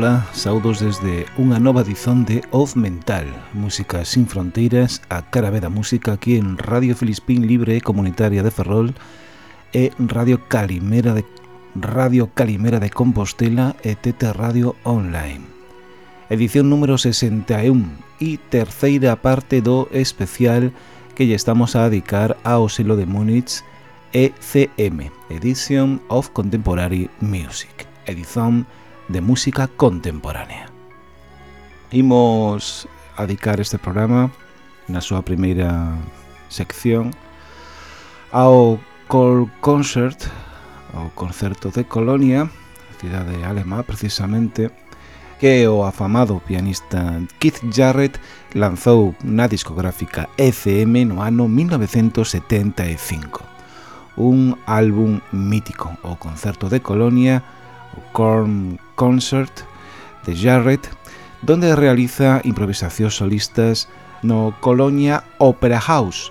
Ola, saudos desde unha nova dizón de Oz Mental, música sin fronteiras, a cara da música aquí en Radio Filispín Libre Comunitaria de Ferrol e Radio Calimera de Radio Calimera de Compostela e Tete Radio Online. Edición número 61 e terceira parte do especial que lle estamos a dedicar ao selo de Múnich ECM, Edition of Contemporary Music, edición 61 de música contemporánea. Imos adicar este programa na súa primeira sección ao Col Concert, ao concerto de Colonia, cidade alemá precisamente, que o afamado pianista Keith Jarrett lanzou na discográfica ECM no ano 1975. Un álbum mítico, o concerto de Colonia, o Korn Concert de Jarrett, donde realiza improvisacións solistas no Colonia Opera House.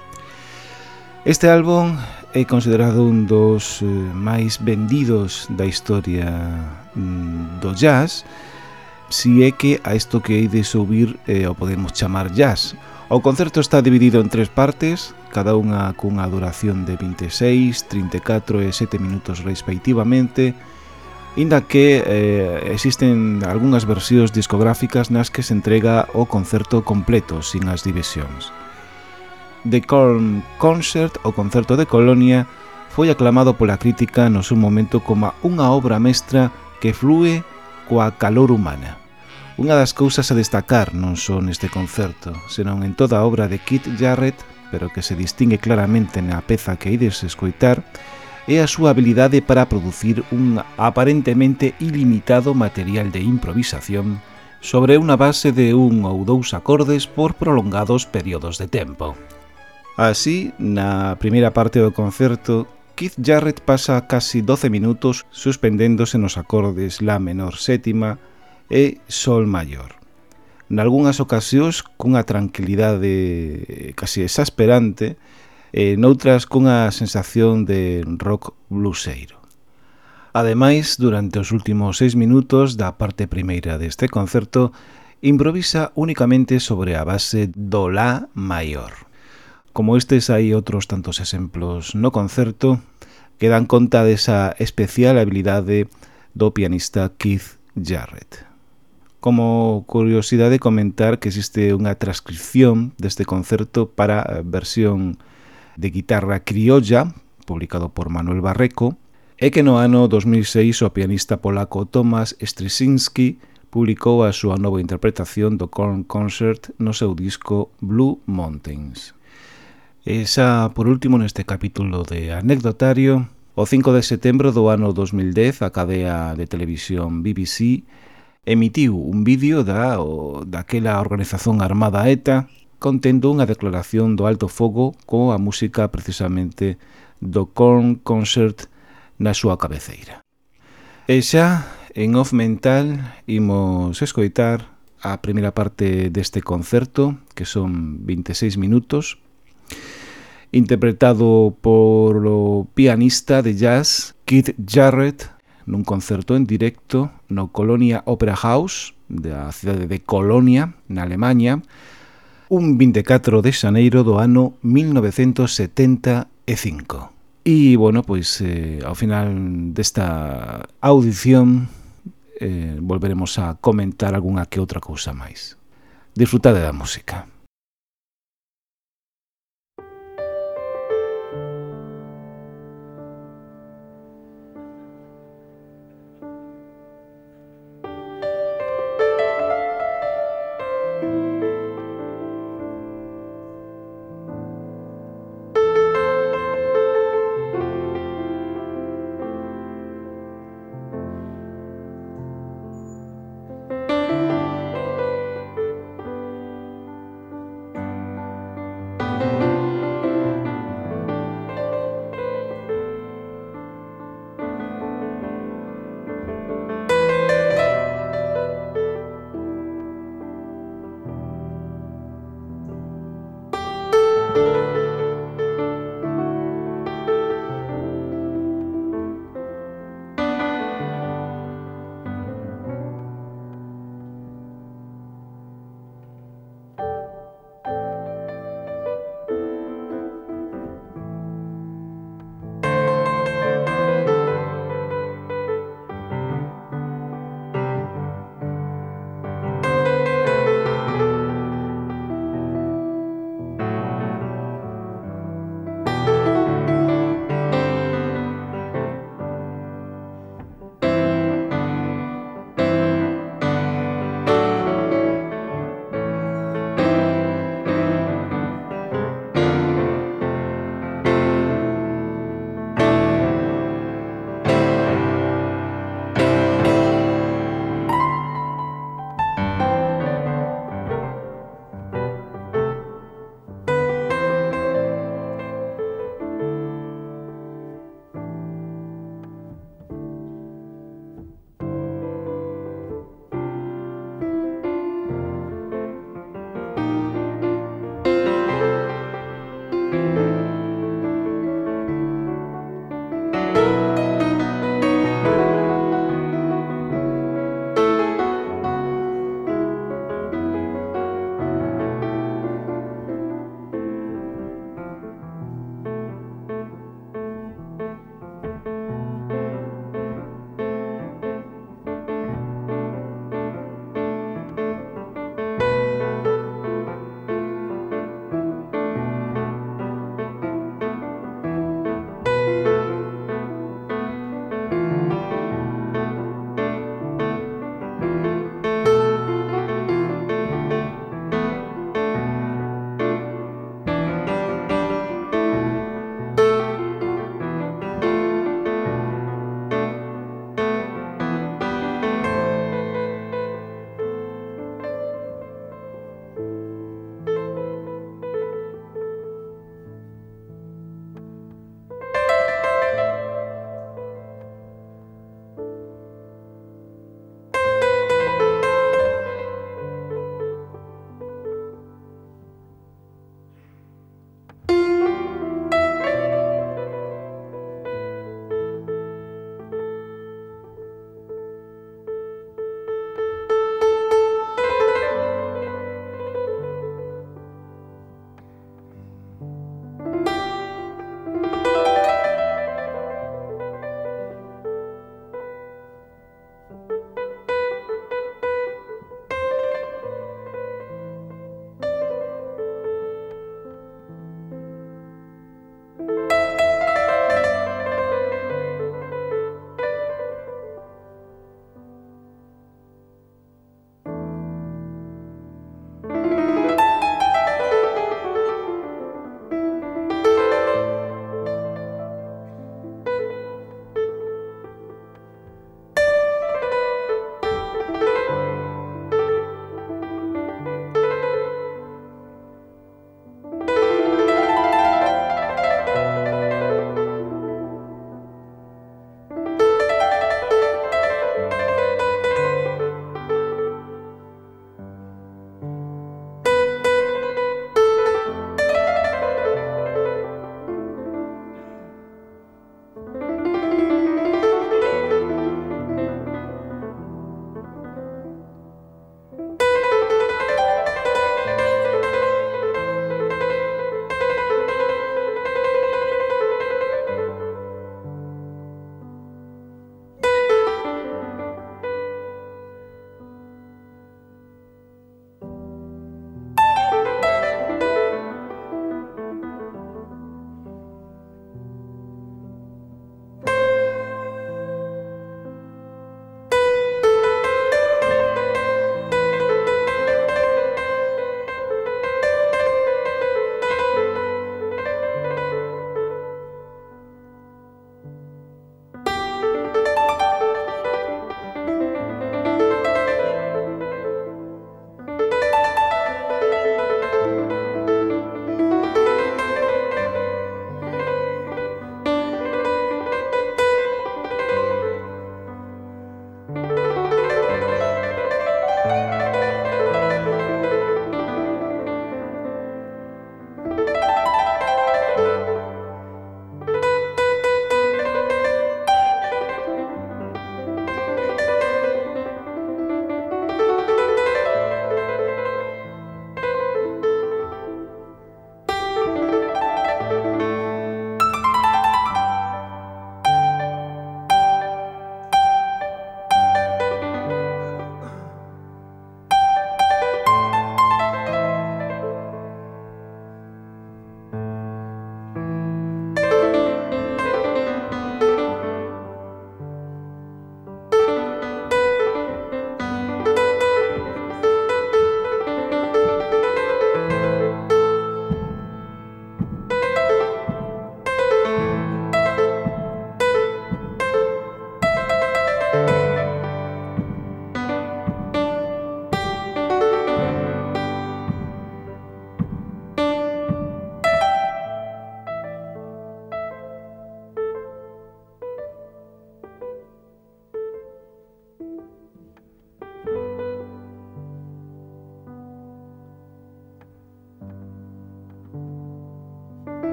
Este álbum é considerado un dos eh, máis vendidos da historia mm, do jazz, si é que a isto que hai de subir eh, o podemos chamar jazz. O concerto está dividido en tres partes, cada unha cunha duración de 26, 34 e 7 minutos respectivamente, inda que eh, existen algunhas versións discográficas nas que se entrega o concerto completo sin as divisións. The Corn Concert, o concerto de Colonia, foi aclamado pola crítica no seu momento como unha obra mestra que flúe coa calor humana. Unha das cousas a destacar non só neste concerto, senón en toda a obra de Kit Jarrett, pero que se distingue claramente na peza que ides escoitar, e a súa habilidade para producir un aparentemente ilimitado material de improvisación sobre unha base de un ou dous acordes por prolongados períodos de tempo. Así, na primeira parte do concerto, Keith Jarrett pasa casi 12 minutos suspendéndose nos acordes La menor sétima e Sol maior. Nalgúnas ocasións, cunha tranquilidade casi exasperante, e noutras cunha sensación de rock bluseiro. Ademais, durante os últimos seis minutos da parte primeira deste concerto, improvisa únicamente sobre a base do La maior. Como estes hai outros tantos exemplos no concerto, que dan conta desa especial habilidade do pianista Keith Jarrett. Como curiosidade comentar que existe unha transcripción deste concerto para a versión de guitarra criolla, publicado por Manuel Barreco, e que no ano 2006 o pianista polaco Tomasz Strysinski publicou a súa nova interpretación do Korn Concert no seu disco Blue Mountains. Esa, por último, neste capítulo de anecdotario, O 5 de setembro do ano 2010, a cadea de televisión BBC emitiu un vídeo da o, daquela organización armada ETA contendo unha declaración do alto fogo coa música precisamente do Korn Concert na súa cabeceira. E xa, en off mental, imos escoitar a primeira parte deste concerto, que son 26 minutos, interpretado por o pianista de jazz Keith Jarrett nun concerto en directo no Colonia Opera House da cidade de Colonia, na Alemanha, un 24 de xaneiro do ano 1975. E, bueno, pois, eh, ao final desta audición eh, volveremos a comentar algunha que outra cousa máis. Disfrutade da música.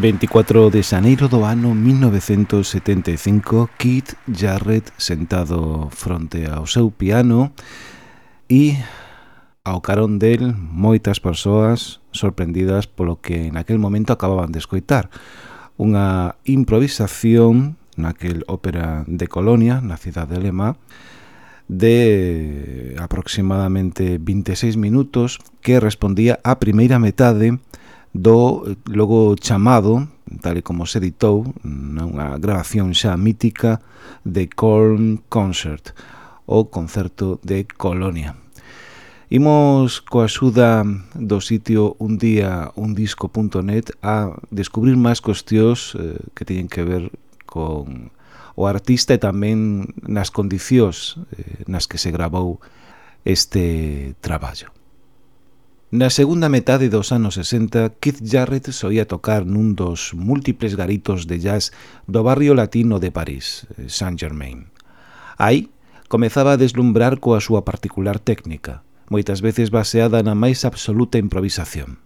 24 de xaneiro do ano 1975, Keith Jarrett sentado fronte ao seu piano e ao carón del moitas persoas sorprendidas polo que aquel momento acababan de escoitar. Unha improvisación naquel ópera de Colonia, na cidade de alemá, de aproximadamente 26 minutos que respondía á primeira metade do logo chamado, tal e como se editou, unha grabación xa mítica de Colm Concert, o concerto de Colonia. Imos coa axuda do sitio un día undisco.net a descubrir máis cuestións eh, que teñen que ver con o artista e tamén nas condicións eh, nas que se grabou este traballo. Na segunda metade dos anos 60, Keith Jarrett soía tocar nun dos múltiples garitos de jazz do barrio latino de París, Saint-Germain. Aí comezaba a deslumbrar coa súa particular técnica, moitas veces baseada na máis absoluta improvisación.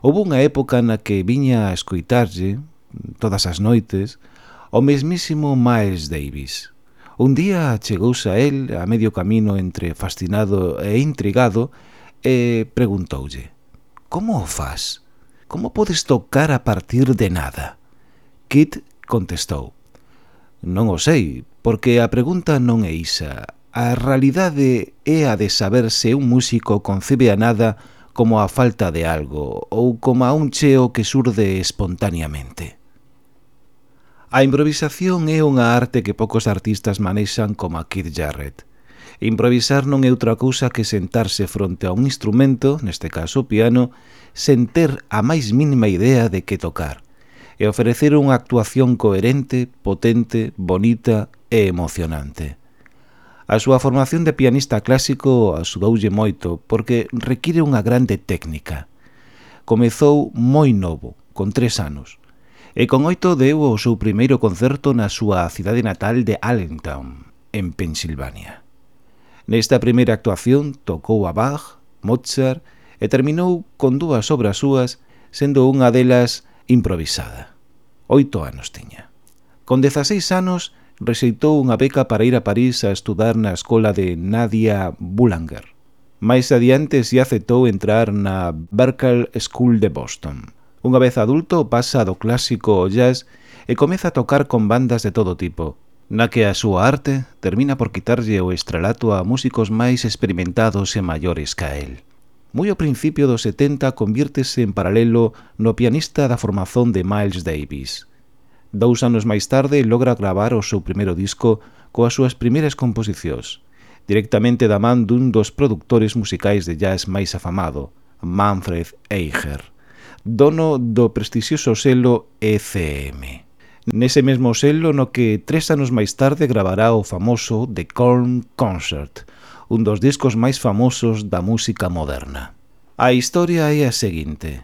Houve unha época na que viña a escoitarlle, todas as noites, o mesmísimo Miles Davis. Un día chegouse a él a medio camino entre fascinado e intrigado e preguntoulle «Como o faz? Como podes tocar a partir de nada?» Kit contestou «Non o sei, porque a pregunta non é isa. A realidade é a de saber se un músico concibe a nada como a falta de algo ou como a un cheo que surde espontaneamente». A improvisación é unha arte que poucos artistas manexan como a Keith Jarrett – Improvisar non é outra cousa que sentarse fronte a un instrumento, neste caso o piano, sen ter a máis mínima idea de que tocar, e ofrecer unha actuación coherente, potente, bonita e emocionante. A súa formación de pianista clásico axudoulle moito porque require unha grande técnica. Comezou moi novo, con tres anos, e con oito deu o seu primeiro concerto na súa cidade natal de Allentown, en Pensilvania. Nesta primeira actuación tocou a Bach, Mozart e terminou con dúas obras súas, sendo unha delas improvisada. Oito anos tiña. Con 16 anos rexeitou unha beca para ir a París a estudar na escola de Nadia Boulanger. Mais adiante se aceptou entrar na Berklee School de Boston. Unha vez adulto pasa do clásico ao jazz e comeza a tocar con bandas de todo tipo, na que a súa arte termina por quitarlle o estrelato a músicos máis experimentados e maiores ca el. Moi ao principio dos 70 convírtese en paralelo no pianista da formación de Miles Davis. Dous anos máis tarde logra gravar o seu primeiro disco coas súas primeiras composicións, directamente da man dun dos productores musicais de jazz máis afamado, Manfred Eicher, dono do prestixioso selo ECM. Nese mesmo selo no que tres anos máis tarde gravará o famoso The Korn Concert, un dos discos máis famosos da música moderna. A historia é a seguinte.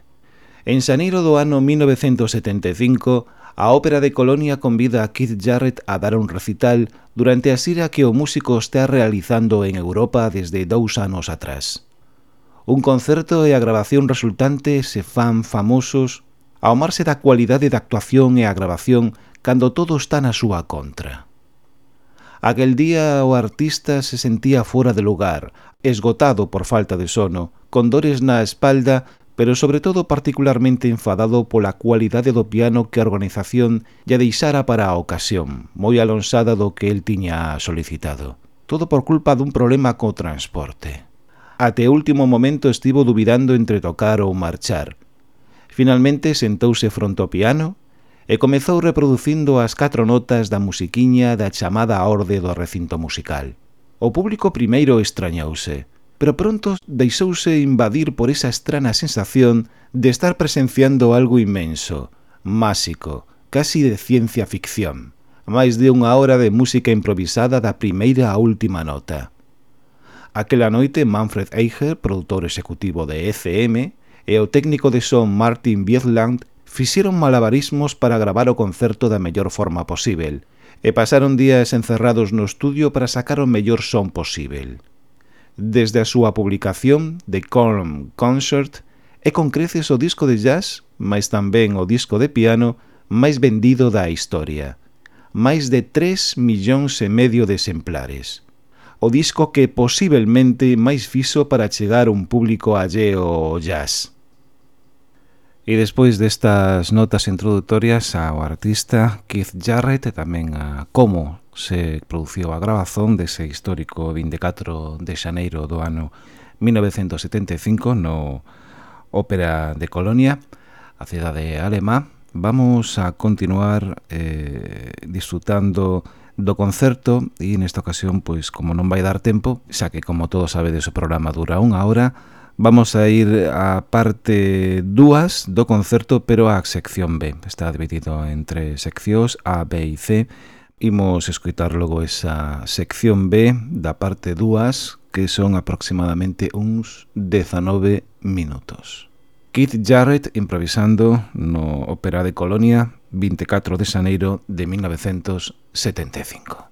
En xaneiro do ano 1975, a Ópera de Colonia convida a Keith Jarrett a dar un recital durante a xira que o músico está realizando en Europa desde dous anos atrás. Un concerto e a grabación resultante se fan famosos ao marse da cualidade da actuación e a grabación cando todo está na súa contra. Aquel día o artista se sentía fora de lugar, esgotado por falta de sono, con dores na espalda, pero sobre todo particularmente enfadado pola cualidade do piano que a organización lle deixara para a ocasión, moi alonsada do que el tiña solicitado. Todo por culpa dun problema co transporte. Até último momento estivo dubidando entre tocar ou marchar, Finalmente sentouse fronte ao piano e comezou reproducindo as catro notas da musiquiña da chamada orde do recinto musical. O público primeiro extrañouse, pero pronto deixouse invadir por esa estrana sensación de estar presenciando algo inmenso, máxico, casi de ciencia ficción, máis de unha hora de música improvisada da primeira á última nota. Aquela noite Manfred Eicher, produtor executivo de ECM, e o técnico de son Martin Biesland fixeron malabarismos para gravar o concerto da mellor forma posível, e pasaron días encerrados no estudio para sacar o mellor son posível. Desde a súa publicación, The Colm Concert, é con creces o disco de jazz, mais tamén o disco de piano, máis vendido da historia. Máis de 3 millóns e medio de exemplares. O disco que posiblemente máis fixo para chegar un público alleo ao jazz. E despois destas notas introdutorias ao artista Keith Jarrett e tamén a como se produciu a grabazón dese histórico 24 de xaneiro do ano 1975 no Ópera de Colonia, a cidade alemá, vamos a continuar eh, disfrutando do concerto e nesta ocasión, pois como non vai dar tempo, xa que como todos sabedes o programa dura unha hora, Vamos a ir á parte 2 do concerto, pero á sección B. Está dividido entre seccións A, B e C. Imos escutar logo esa sección B da parte 2, que son aproximadamente uns 19 minutos. Keith Jarrett improvisando no Ópera de Colonia 24 de xaneiro de 1975.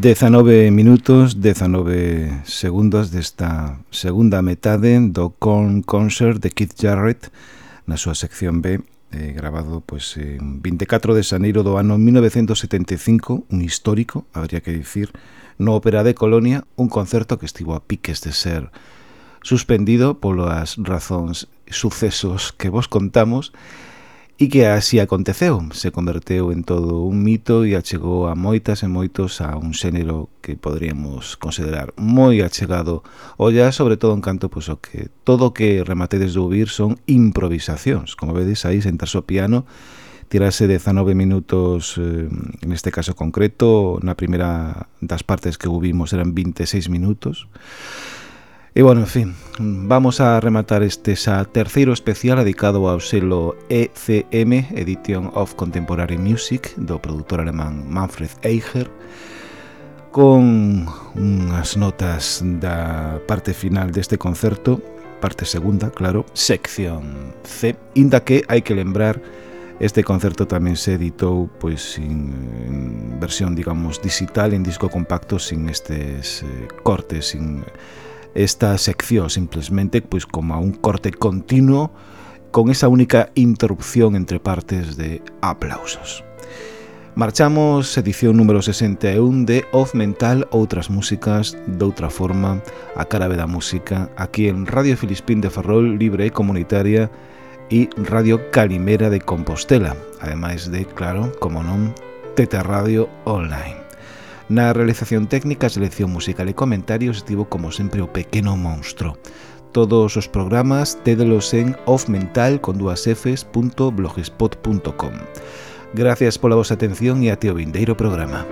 19 minutos, 19 segundos desta segunda metade do Corn Concert de Keith Jarrett na súa sección B, eh, grabado pois, en 24 de Xaneiro do ano 1975, un histórico, habría que dicir, no Ópera de Colonia, un concerto que estivo a piques de ser suspendido polas razóns sucesos que vos contamos, e E que así aconteceu, se converteu en todo un mito e achegou a moitas e moitos a un xénero que poderíamos considerar moi achegado ao sobre todo en canto pois, o que todo o que rematedes de ouvir son improvisacións. Como vedes aí, sentarse o piano, tirase 19 minutos, eh, neste caso concreto, na primeira das partes que ouvimos eran 26 minutos, E bueno, en fin, vamos a rematar este xa terceiro especial dedicado ao selo ECM, Edition of Contemporary Music, do produtor alemán Manfred Eicher, con unhas notas da parte final deste concerto, parte segunda, claro, sección C, inda que hai que lembrar Este concerto tamén se editou pois en versión, digamos, digital en disco compacto sin estes eh, cortes, sin esta sección simplemente pois como a un corte continuo con esa única interrupción entre partes de aplausos. Marchamos edición número 61 de Off Mental Outras Músicas de outra forma a cara da música aquí en Radio Filispín de Ferrol Libre e Comunitaria e Radio Calimera de Compostela ademais de, claro, como non, Teta Radio Online Na realización técnica, selección musical e comentarios estivo como sempre o pequeno monstro. Todos os programas tédelos en offmental con dúas fs.blogspot.com. Gracias pola vosa atención e até o vindeiro programa.